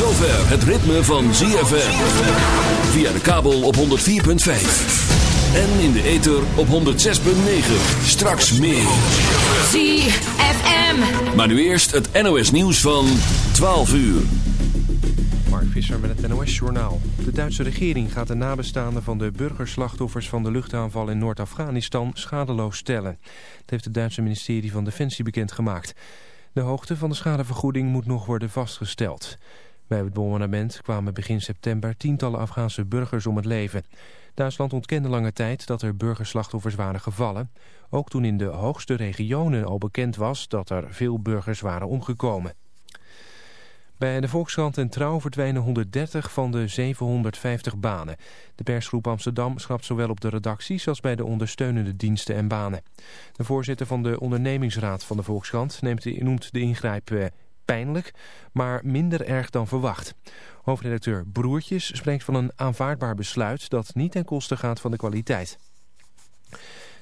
zover het ritme van ZFM. Via de kabel op 104.5. En in de ether op 106.9. Straks meer. ZFM. Maar nu eerst het NOS nieuws van 12 uur. Mark Visser met het NOS Journaal. De Duitse regering gaat de nabestaanden van de burgerslachtoffers van de luchtaanval in Noord-Afghanistan schadeloos stellen. Dat heeft het Duitse ministerie van Defensie bekendgemaakt. De hoogte van de schadevergoeding moet nog worden vastgesteld. Bij het bombardement kwamen begin september tientallen Afghaanse burgers om het leven. Duitsland ontkende lange tijd dat er burgerslachtoffers waren gevallen. Ook toen in de hoogste regionen al bekend was dat er veel burgers waren omgekomen. Bij de Volkskrant en Trouw verdwijnen 130 van de 750 banen. De persgroep Amsterdam schrapt zowel op de redacties als bij de ondersteunende diensten en banen. De voorzitter van de ondernemingsraad van de Volkskrant neemt noemt de ingrijp eh, pijnlijk, maar minder erg dan verwacht. Hoofdredacteur Broertjes spreekt van een aanvaardbaar besluit dat niet ten koste gaat van de kwaliteit.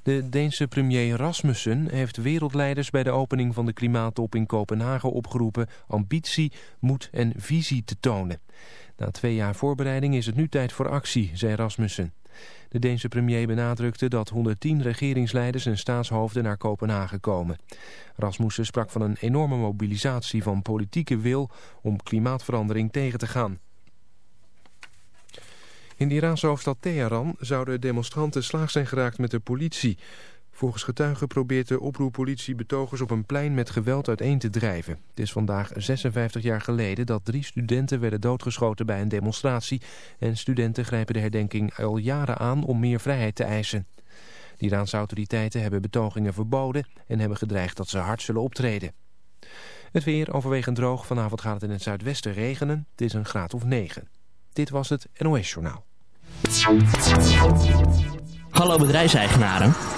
De Deense premier Rasmussen heeft wereldleiders bij de opening van de klimaattop in Kopenhagen opgeroepen ambitie, moed en visie te tonen. Na twee jaar voorbereiding is het nu tijd voor actie, zei Rasmussen. De Deense premier benadrukte dat 110 regeringsleiders en staatshoofden naar Kopenhagen komen. Rasmussen sprak van een enorme mobilisatie van politieke wil om klimaatverandering tegen te gaan. In de Iraanse hoofdstad Teheran zouden demonstranten slaag zijn geraakt met de politie. Volgens getuigen probeert de oproerpolitie betogers op een plein met geweld uiteen te drijven. Het is vandaag 56 jaar geleden dat drie studenten werden doodgeschoten bij een demonstratie. En studenten grijpen de herdenking al jaren aan om meer vrijheid te eisen. De Iraanse autoriteiten hebben betogingen verboden en hebben gedreigd dat ze hard zullen optreden. Het weer overwegend droog. Vanavond gaat het in het zuidwesten regenen. Het is een graad of 9. Dit was het NOS Journaal. Hallo bedrijfseigenaren.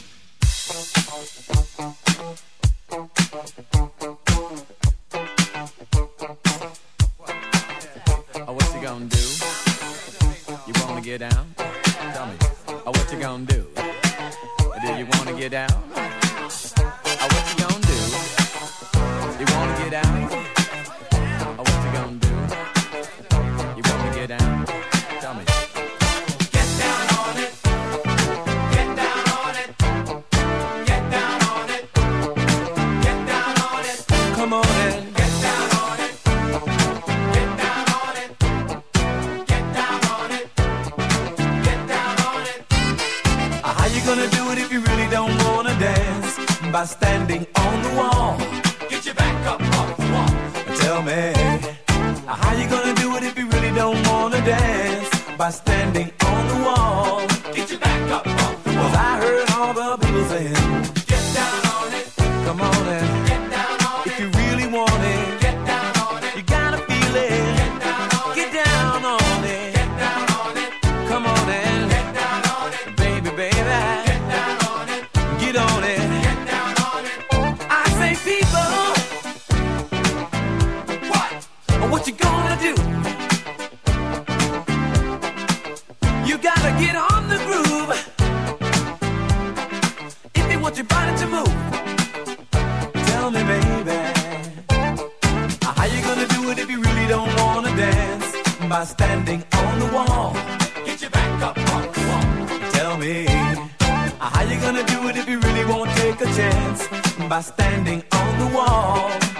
how you gonna do it if you really won't take a chance by standing on the wall?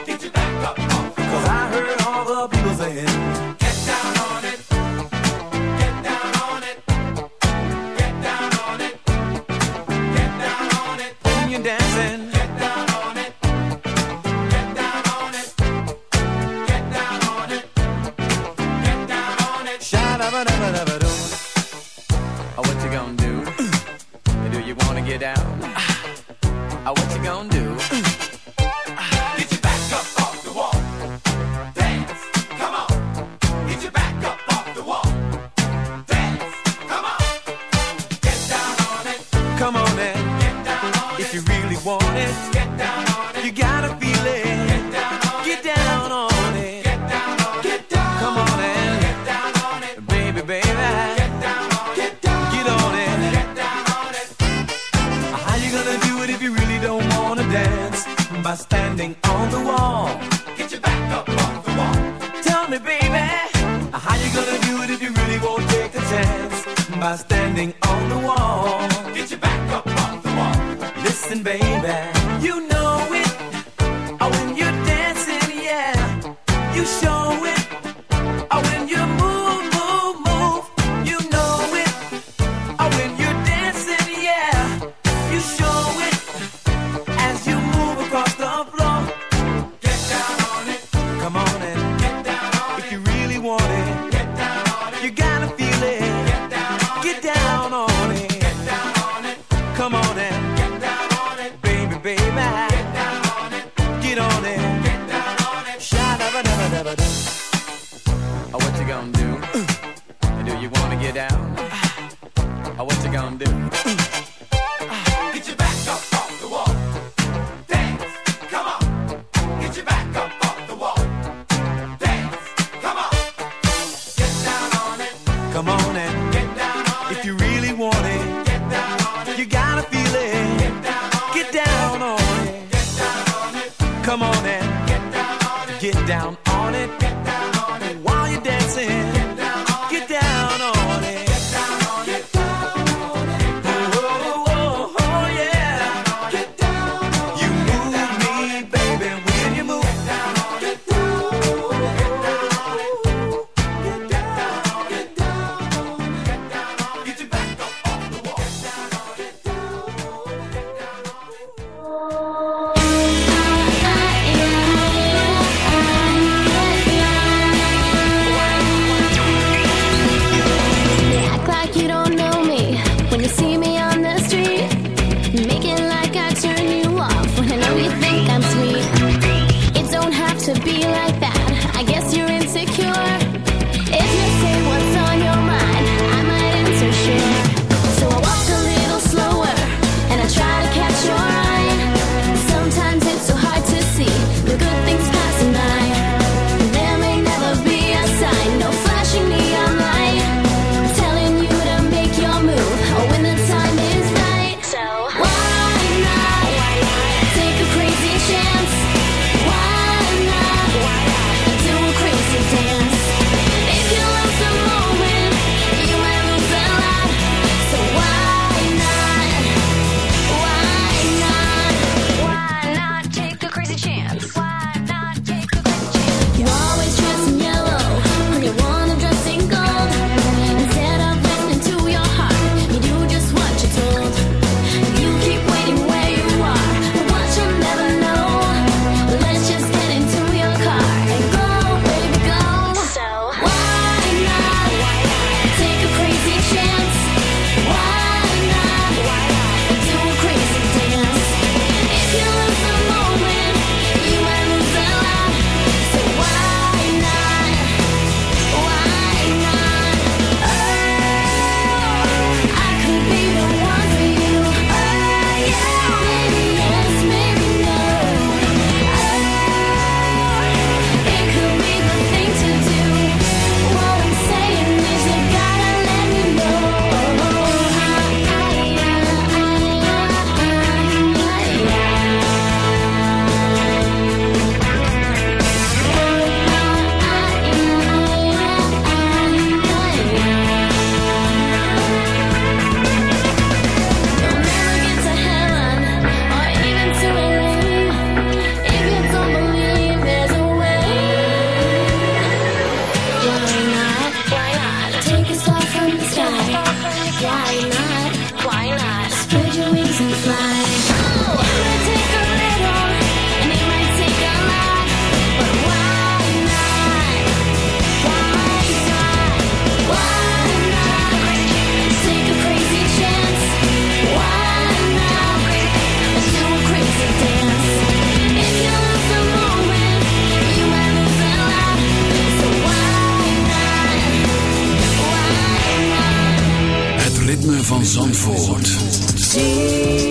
Van Zandvoort.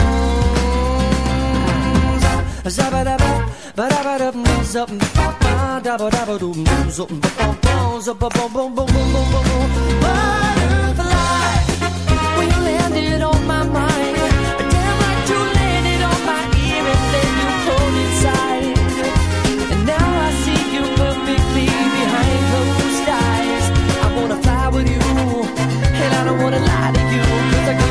Now I wanna fly with you, and I don't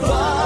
waar.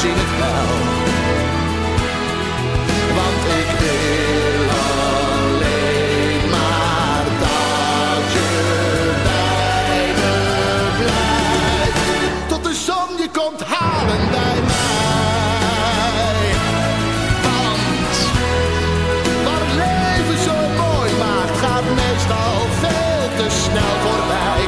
Zien het wel. Want ik wil alleen maar dat je bij me blijft. Tot de zon je komt halen bij mij. Want wat het leven zo mooi maakt, gaat meestal veel te snel voorbij.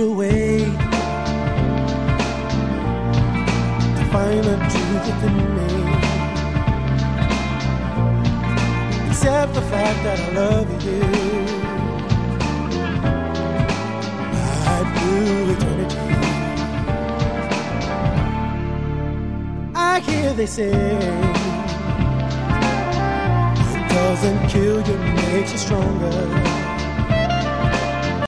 I need a way to find the truth within me. Except the fact that I love you. Right through eternity. I hear they say it doesn't kill you, makes you stronger.